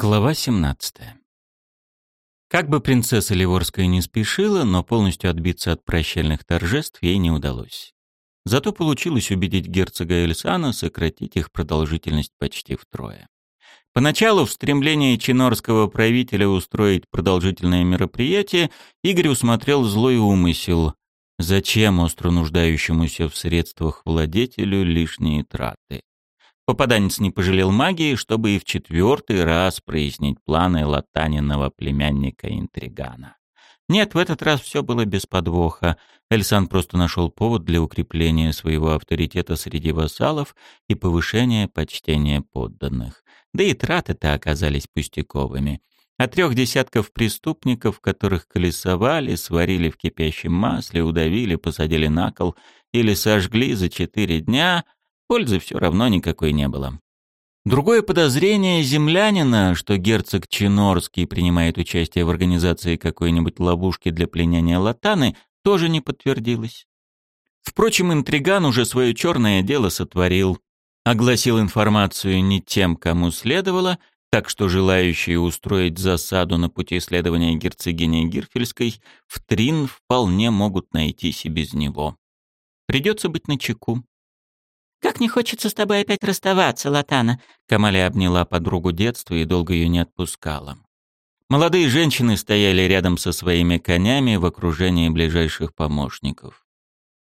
Глава 17. Как бы принцесса Ливорская не спешила, но полностью отбиться от прощальных торжеств ей не удалось. Зато получилось убедить герцога Эльсана сократить их продолжительность почти втрое. Поначалу в стремлении чинорского правителя устроить продолжительное мероприятие Игорь усмотрел злой умысел. Зачем остро нуждающемуся в средствах владетелю лишние траты? Попаданец не пожалел магии, чтобы и в четвертый раз прояснить планы латаниного племянника-интригана. Нет, в этот раз все было без подвоха. Эльсан просто нашел повод для укрепления своего авторитета среди вассалов и повышения почтения подданных. Да и траты-то оказались пустяковыми. От трех десятков преступников, которых колесовали, сварили в кипящем масле, удавили, посадили на кол или сожгли за четыре дня — Пользы все равно никакой не было. Другое подозрение землянина, что герцог Чинорский принимает участие в организации какой-нибудь ловушки для пленения Латаны, тоже не подтвердилось. Впрочем, интриган уже свое черное дело сотворил. Огласил информацию не тем, кому следовало, так что желающие устроить засаду на пути следования герцогини Гирфельской в Трин вполне могут найтись и без него. Придется быть начеку. «Как не хочется с тобой опять расставаться, Латана!» Камаля обняла подругу детства и долго ее не отпускала. Молодые женщины стояли рядом со своими конями в окружении ближайших помощников.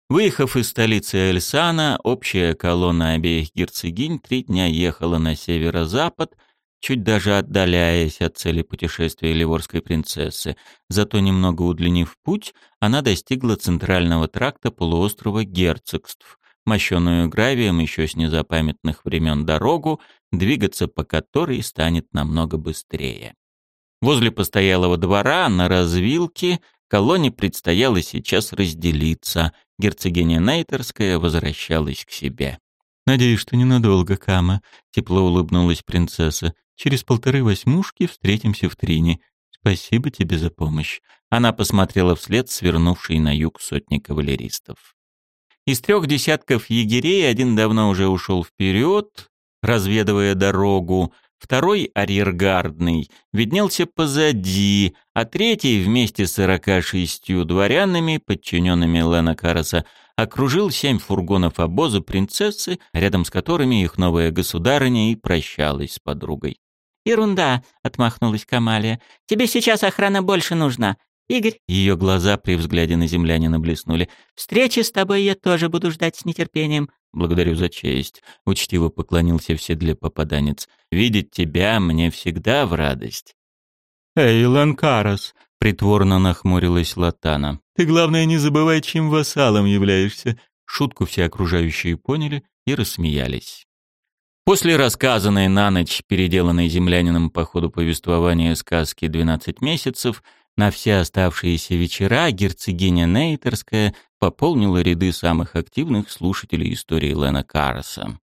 Выехав из столицы Эльсана, общая колонна обеих герцогинь три дня ехала на северо-запад, чуть даже отдаляясь от цели путешествия Ливорской принцессы. Зато немного удлинив путь, она достигла центрального тракта полуострова герцогств, мощенную гравием еще с незапамятных времен дорогу, двигаться по которой станет намного быстрее. Возле постоялого двора на развилке колонне предстояло сейчас разделиться. Герцогиня Нейтерская возвращалась к себе. «Надеюсь, что ненадолго, Кама», — тепло улыбнулась принцесса. «Через полторы восьмушки встретимся в Трине. Спасибо тебе за помощь». Она посмотрела вслед свернувшей на юг сотни кавалеристов. Из трех десятков егерей один давно уже ушел вперед, разведывая дорогу, второй, арьергардный, виднелся позади, а третий вместе с сорока шестью дворянами, подчиненными Лена Караса, окружил семь фургонов обоза принцессы, рядом с которыми их новая государыня и прощалась с подругой. «Ерунда», — отмахнулась Камалия. «Тебе сейчас охрана больше нужна. Игорь, ее глаза при взгляде на землянина блеснули. Встречи с тобой я тоже буду ждать с нетерпением. Благодарю за честь, учтиво поклонился в седле попаданец. Видеть тебя мне всегда в радость. Эй, Ланкарос, притворно нахмурилась Латана. Ты главное не забывай, чем вассалом являешься. Шутку все окружающие поняли и рассмеялись. После рассказанной на ночь, переделанной землянином по ходу повествования сказки «12 месяцев», на все оставшиеся вечера герцогиня Нейтерская пополнила ряды самых активных слушателей истории Лена Карса.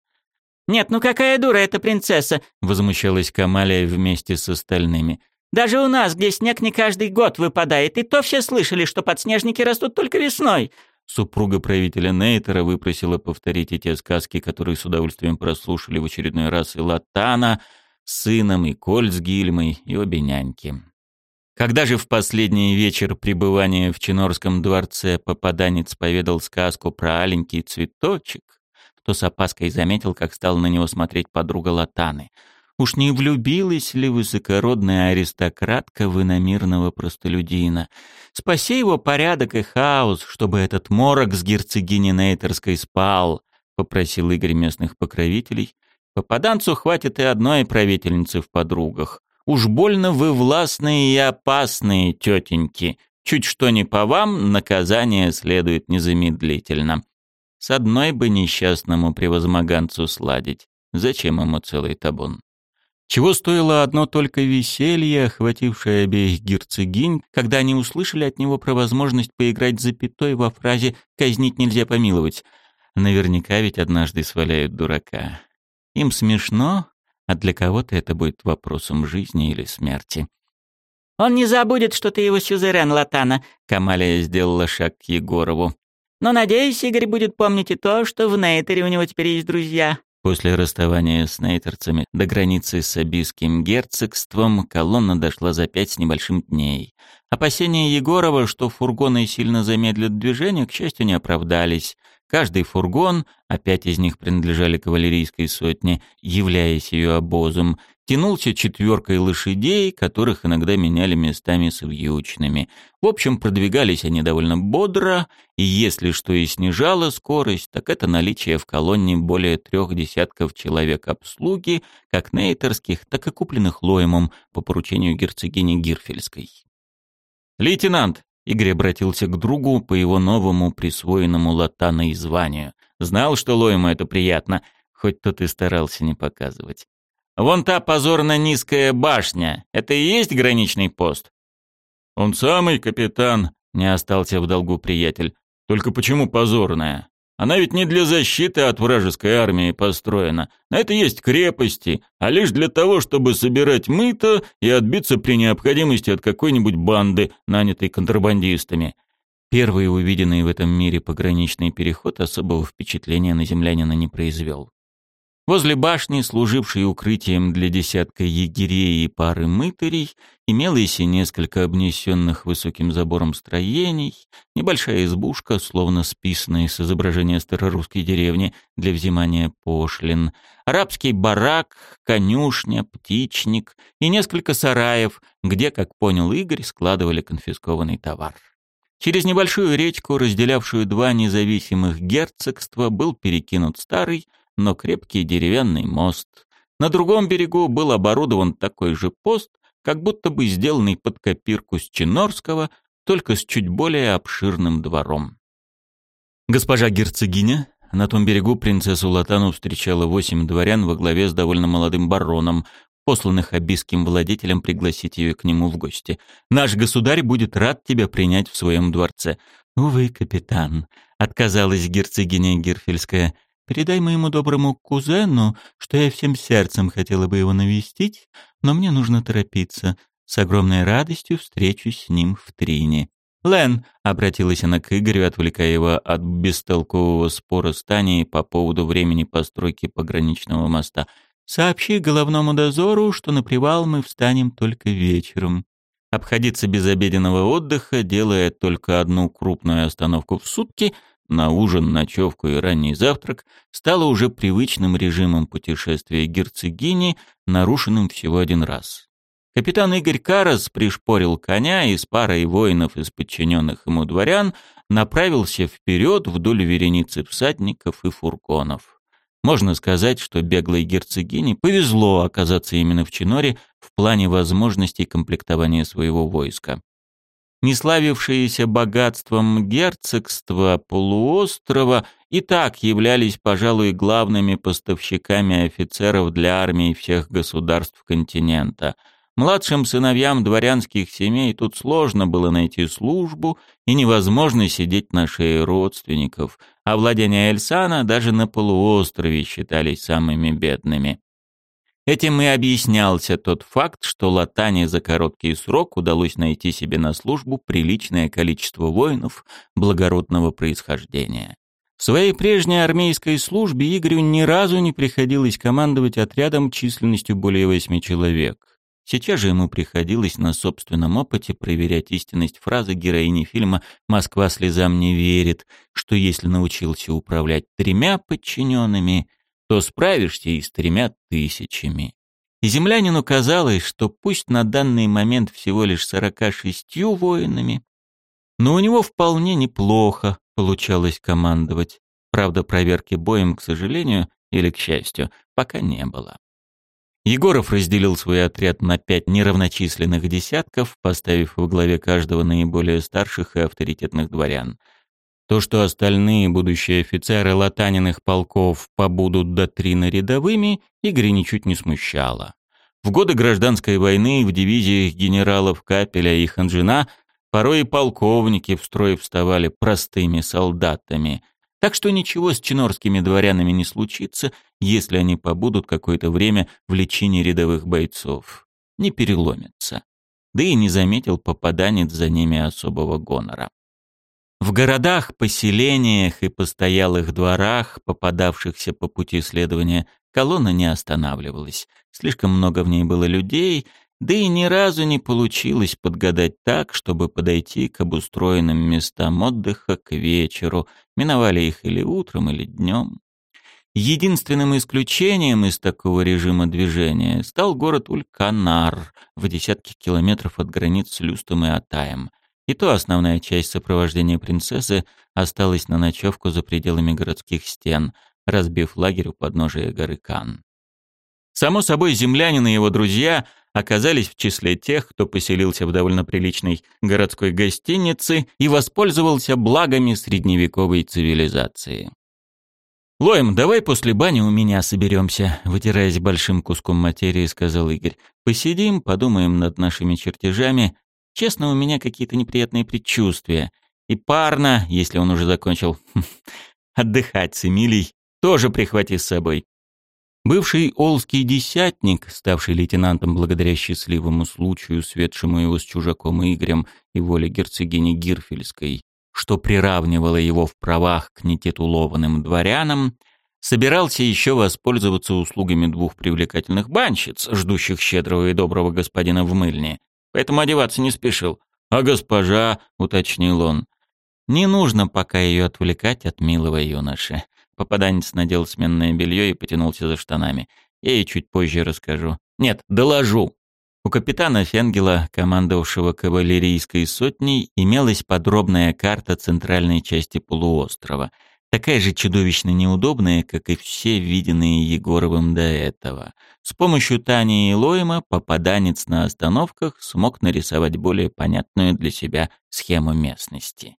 «Нет, ну какая дура эта принцесса!» — возмущалась Камалия вместе с остальными. «Даже у нас, где снег не каждый год выпадает, и то все слышали, что подснежники растут только весной!» Супруга правителя Нейтера выпросила повторить и те сказки, которые с удовольствием прослушали в очередной раз и Латана, сыном, и Коль с Гильмой, и обе няньки. Когда же в последний вечер пребывания в Чинорском дворце попаданец поведал сказку про аленький цветочек, то с опаской заметил, как стал на него смотреть подруга Латаны. Уж не влюбилась ли высокородная аристократка в иномирного простолюдина? Спаси его порядок и хаос, чтобы этот морок с герцогиней Нейтерской спал, — попросил Игорь местных покровителей. Попаданцу хватит и одной правительницы в подругах. Уж больно вы властные и опасные, тетеньки. Чуть что не по вам, наказание следует незамедлительно. С одной бы несчастному превозмоганцу сладить. Зачем ему целый табун? Чего стоило одно только веселье, охватившее обеих герцогинь, когда они услышали от него про возможность поиграть запятой во фразе «казнить нельзя помиловать». Наверняка ведь однажды сваляют дурака. Им смешно, а для кого-то это будет вопросом жизни или смерти. «Он не забудет, что ты его сюзерен, Латана», — Камалия сделала шаг к Егорову. «Но, надеюсь, Игорь будет помнить и то, что в Нейтере у него теперь есть друзья. После расставания с нейтерцами до границы с Абийским герцогством колонна дошла за пять с небольшим дней. Опасения Егорова, что фургоны сильно замедлят движение, к счастью, не оправдались. Каждый фургон, а пять из них принадлежали кавалерийской сотне, являясь ее обозом, тянулся четверкой лошадей, которых иногда меняли местами с вьючными. В общем, продвигались они довольно бодро, и если что и снижало скорость, так это наличие в колонне более трех десятков человек обслуги, как нейтерских, так и купленных Лоемом по поручению герцогини Гирфельской. «Лейтенант!» — Игорь обратился к другу по его новому присвоенному латана и званию. «Знал, что Лоему это приятно, хоть тот и старался не показывать. Вон та позорно низкая башня. Это и есть граничный пост? Он самый капитан, не остался в долгу приятель. Только почему позорная? Она ведь не для защиты от вражеской армии построена. На это есть крепости, а лишь для того, чтобы собирать мыто и отбиться при необходимости от какой-нибудь банды, нанятой контрабандистами. Первый увиденный в этом мире пограничный переход особого впечатления на землянина не произвел. Возле башни, служившей укрытием для десятка егерей и пары мытарей, имелось и несколько обнесенных высоким забором строений, небольшая избушка, словно списанная с изображения старорусской деревни для взимания пошлин, арабский барак, конюшня, птичник и несколько сараев, где, как понял Игорь, складывали конфискованный товар. Через небольшую речку, разделявшую два независимых герцогства, был перекинут старый, но крепкий деревянный мост. На другом берегу был оборудован такой же пост, как будто бы сделанный под копирку с Чинорского, только с чуть более обширным двором. Госпожа герцогиня, на том берегу принцессу Латану встречала восемь дворян во главе с довольно молодым бароном, посланных обиским владетелем пригласить ее к нему в гости. «Наш государь будет рад тебя принять в своем дворце». «Увы, капитан», — отказалась герцогиня Герфельская, Передай моему доброму кузену, что я всем сердцем хотела бы его навестить, но мне нужно торопиться. С огромной радостью встречусь с ним в Трине. «Лен», — обратилась она к Игорю, отвлекая его от бестолкового спора с Таней по поводу времени постройки пограничного моста, «сообщи головному дозору, что на привал мы встанем только вечером». Обходиться без обеденного отдыха, делая только одну крупную остановку в сутки — на ужин, ночевку и ранний завтрак стало уже привычным режимом путешествия герцогини, нарушенным всего один раз. Капитан Игорь Карас пришпорил коня и с парой воинов из подчиненных ему дворян направился вперед вдоль вереницы всадников и фургонов. Можно сказать, что беглой герцогине повезло оказаться именно в Чиноре в плане возможностей комплектования своего войска не славившиеся богатством герцогства полуострова и так являлись, пожалуй, главными поставщиками офицеров для армии всех государств континента. Младшим сыновьям дворянских семей тут сложно было найти службу и невозможно сидеть на шее родственников, а владения Эльсана даже на полуострове считались самыми бедными. Этим и объяснялся тот факт, что Латане за короткий срок удалось найти себе на службу приличное количество воинов благородного происхождения. В своей прежней армейской службе Игорю ни разу не приходилось командовать отрядом численностью более восьми человек. Сейчас же ему приходилось на собственном опыте проверять истинность фразы героини фильма «Москва слезам не верит», что если научился управлять тремя подчиненными – то справишься и с тремя тысячами. И землянину казалось, что пусть на данный момент всего лишь сорока шестью воинами, но у него вполне неплохо получалось командовать. Правда, проверки боем, к сожалению, или к счастью, пока не было. Егоров разделил свой отряд на пять неравночисленных десятков, поставив во главе каждого наиболее старших и авторитетных дворян – то, что остальные будущие офицеры латаниных полков побудут до трина рядовыми, Игоря ничуть не смущало. В годы гражданской войны в дивизиях генералов Капеля и Ханжина порой и полковники в строй вставали простыми солдатами. Так что ничего с чинорскими дворянами не случится, если они побудут какое-то время в лечении рядовых бойцов. Не переломятся. Да и не заметил попаданец за ними особого гонора. В городах, поселениях и постоялых дворах, попадавшихся по пути следования, колонна не останавливалась. Слишком много в ней было людей, да и ни разу не получилось подгадать так, чтобы подойти к обустроенным местам отдыха к вечеру, миновали их или утром, или днем. Единственным исключением из такого режима движения стал город Ульканар в десятки километров от границ с Люстом и Атаем. И то основная часть сопровождения принцессы осталась на ночевку за пределами городских стен, разбив лагерь у подножия горы Кан. Само собой, землянин и его друзья оказались в числе тех, кто поселился в довольно приличной городской гостинице и воспользовался благами средневековой цивилизации. «Лоем, давай после бани у меня соберемся», — вытираясь большим куском материи, сказал Игорь. «Посидим, подумаем над нашими чертежами. Честно, у меня какие-то неприятные предчувствия. И парно, если он уже закончил, отдыхать с Эмилией, тоже прихвати с собой. Бывший олский десятник, ставший лейтенантом благодаря счастливому случаю, светшему его с чужаком Игорем и воле герцогини Гирфельской, что приравнивало его в правах к нетитулованным дворянам, собирался еще воспользоваться услугами двух привлекательных банщиц, ждущих щедрого и доброго господина в мыльне, поэтому одеваться не спешил. «А госпожа», — уточнил он, — «не нужно пока ее отвлекать от милого юноши. Попаданец надел сменное белье и потянулся за штанами. Я ей чуть позже расскажу. Нет, доложу. У капитана Фенгела, командовавшего кавалерийской сотней, имелась подробная карта центральной части полуострова, такая же чудовищно неудобная, как и все виденные Егоровым до этого. С помощью Тани и Лойма попаданец на остановках смог нарисовать более понятную для себя схему местности.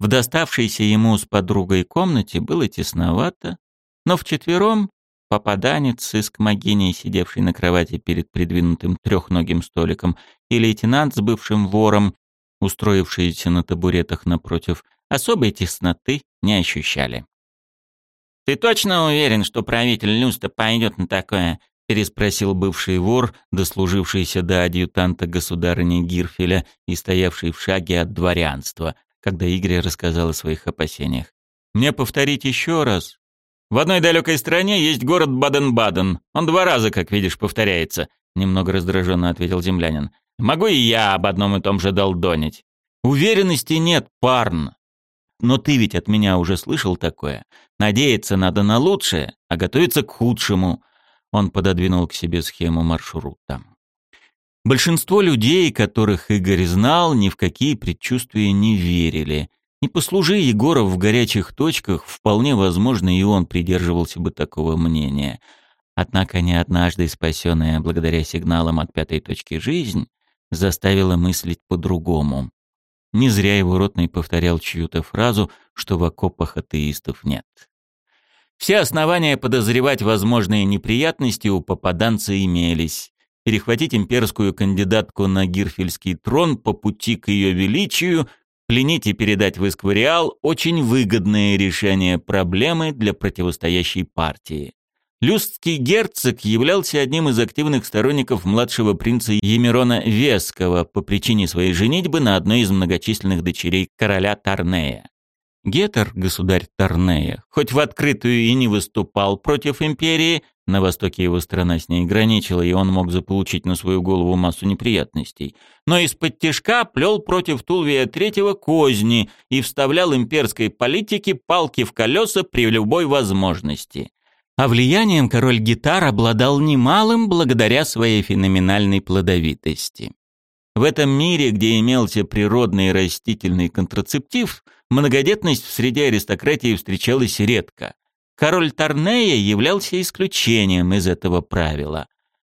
В доставшейся ему с подругой комнате было тесновато, но вчетвером попаданец с искмогиней, сидевший на кровати перед придвинутым трехногим столиком, и лейтенант с бывшим вором, устроившиеся на табуретах напротив, особой тесноты не ощущали. «Ты точно уверен, что правитель Люста пойдет на такое?» — переспросил бывший вор, дослужившийся до адъютанта государыни Гирфеля и стоявший в шаге от дворянства, когда Игорь рассказал о своих опасениях. «Мне повторить еще раз?» «В одной далекой стране есть город Баден-Баден. Он два раза, как видишь, повторяется», — немного раздраженно ответил землянин. «Могу и я об одном и том же долдонить». «Уверенности нет, парн. Но ты ведь от меня уже слышал такое. Надеяться надо на лучшее, а готовиться к худшему». Он пододвинул к себе схему маршрута. Большинство людей, которых Игорь знал, ни в какие предчувствия не верили. Не послужи Егоров в горячих точках, вполне возможно, и он придерживался бы такого мнения. Однако не однажды спасенная благодаря сигналам от пятой точки жизнь заставила мыслить по-другому. Не зря его ротный повторял чью-то фразу, что в окопах атеистов нет. Все основания подозревать возможные неприятности у попаданца имелись перехватить имперскую кандидатку на гирфельский трон по пути к ее величию, пленить и передать в Исквариал – очень выгодное решение проблемы для противостоящей партии. Люстский герцог являлся одним из активных сторонников младшего принца Емирона Веского по причине своей женитьбы на одной из многочисленных дочерей короля Тарнея. Гетер, государь Тарнея, хоть в открытую и не выступал против империи, на востоке его страна с ней граничила, и он мог заполучить на свою голову массу неприятностей. Но из-под тяжка плел против Тулвия Третьего козни и вставлял имперской политике палки в колеса при любой возможности. А влиянием король гитар обладал немалым благодаря своей феноменальной плодовитости. В этом мире, где имелся природный растительный контрацептив, многодетность в среде аристократии встречалась редко. Король Тарнея являлся исключением из этого правила.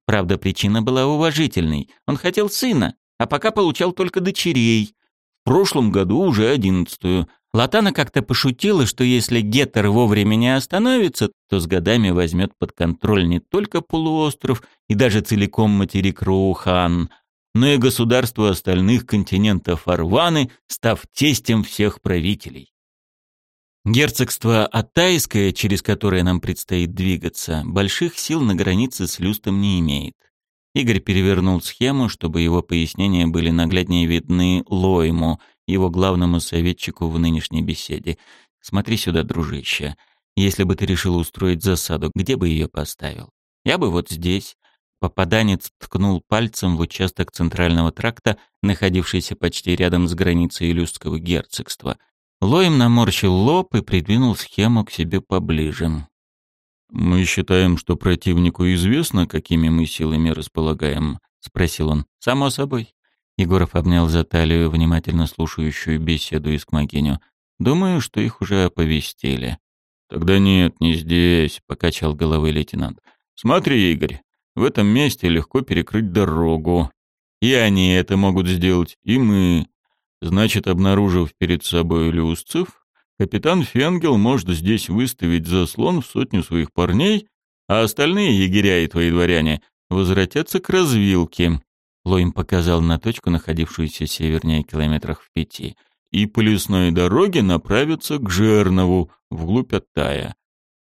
Правда, причина была уважительной. Он хотел сына, а пока получал только дочерей. В прошлом году уже одиннадцатую. Латана как-то пошутила, что если Геттер вовремя не остановится, то с годами возьмет под контроль не только полуостров и даже целиком материк Роухан, но и государство остальных континентов Арваны, став тестем всех правителей. Герцогство Атайское, через которое нам предстоит двигаться, больших сил на границе с Люстом не имеет. Игорь перевернул схему, чтобы его пояснения были нагляднее видны Лойму, его главному советчику в нынешней беседе. «Смотри сюда, дружище. Если бы ты решил устроить засаду, где бы ее поставил? Я бы вот здесь». Попаданец ткнул пальцем в участок центрального тракта, находившийся почти рядом с границей Илюстского герцогства. Лоем наморщил лоб и придвинул схему к себе поближе. «Мы считаем, что противнику известно, какими мы силами располагаем?» — спросил он. «Само собой». Егоров обнял за талию внимательно слушающую беседу Искмогиню. «Думаю, что их уже оповестили». «Тогда нет, не здесь», — покачал головой лейтенант. «Смотри, Игорь, в этом месте легко перекрыть дорогу. И они это могут сделать, и мы. Значит, обнаружив перед собой люстцев, Капитан Фенгел может здесь выставить заслон в сотню своих парней, а остальные егеря и твои дворяне возвратятся к развилке. Лоим показал на точку, находившуюся севернее километрах в пяти. И по лесной дороге направятся к Жернову, вглубь Оттая.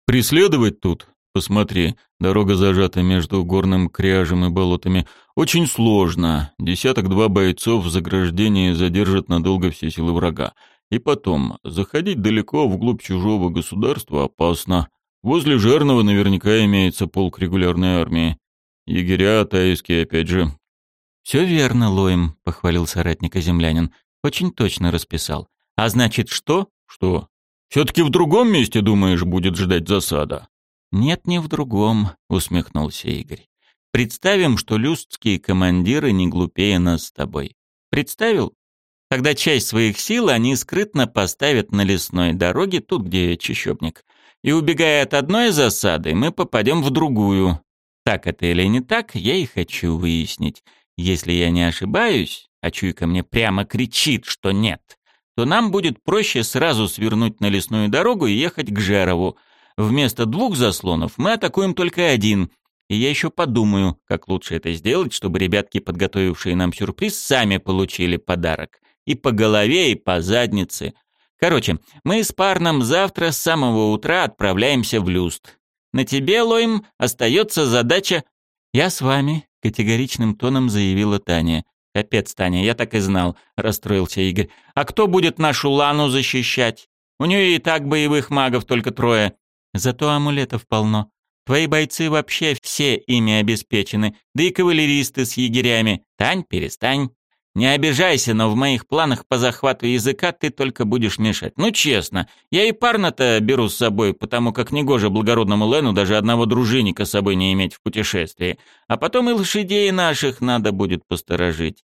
Преследовать тут, посмотри, дорога зажата между горным кряжем и болотами, очень сложно. Десяток-два бойцов в заграждении задержат надолго все силы врага. И потом, заходить далеко вглубь чужого государства опасно. Возле Жерного наверняка имеется полк регулярной армии. Егеря тайские опять же. «Все верно, Лоем», — похвалил соратника землянин. «Очень точно расписал. А значит, что?» «Что? Все-таки в другом месте, думаешь, будет ждать засада?» «Нет, не в другом», — усмехнулся Игорь. «Представим, что люстские командиры не глупее нас с тобой. Представил? Тогда часть своих сил они скрытно поставят на лесной дороге, тут, где чащобник. И убегая от одной засады, мы попадем в другую. Так это или не так, я и хочу выяснить. Если я не ошибаюсь, а чуйка мне прямо кричит, что нет, то нам будет проще сразу свернуть на лесную дорогу и ехать к Жерову. Вместо двух заслонов мы атакуем только один. И я еще подумаю, как лучше это сделать, чтобы ребятки, подготовившие нам сюрприз, сами получили подарок. И по голове, и по заднице. Короче, мы с парном завтра с самого утра отправляемся в Люст. На тебе, Лоим, остается задача... Я с вами, категоричным тоном заявила Таня. Капец, Таня, я так и знал, расстроился Игорь. А кто будет нашу Лану защищать? У нее и так боевых магов только трое. Зато амулетов полно. Твои бойцы вообще все ими обеспечены, да и кавалеристы с егерями. Тань, перестань. Не обижайся, но в моих планах по захвату языка ты только будешь мешать. Ну, честно, я и парна-то беру с собой, потому как негоже благородному Лену даже одного дружинника с собой не иметь в путешествии. А потом и лошадей наших надо будет посторожить.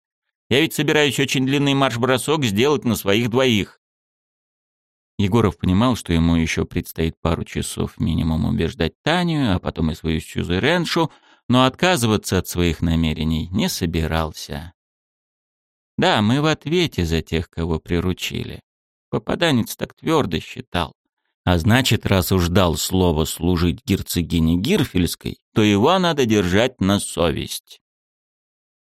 Я ведь собираюсь очень длинный марш-бросок сделать на своих двоих. Егоров понимал, что ему еще предстоит пару часов минимум убеждать Таню, а потом и свою сюзереншу, но отказываться от своих намерений не собирался. Да, мы в ответе за тех, кого приручили. Попаданец так твердо считал. А значит, раз уж дал слово служить герцогине Гирфельской, то его надо держать на совесть.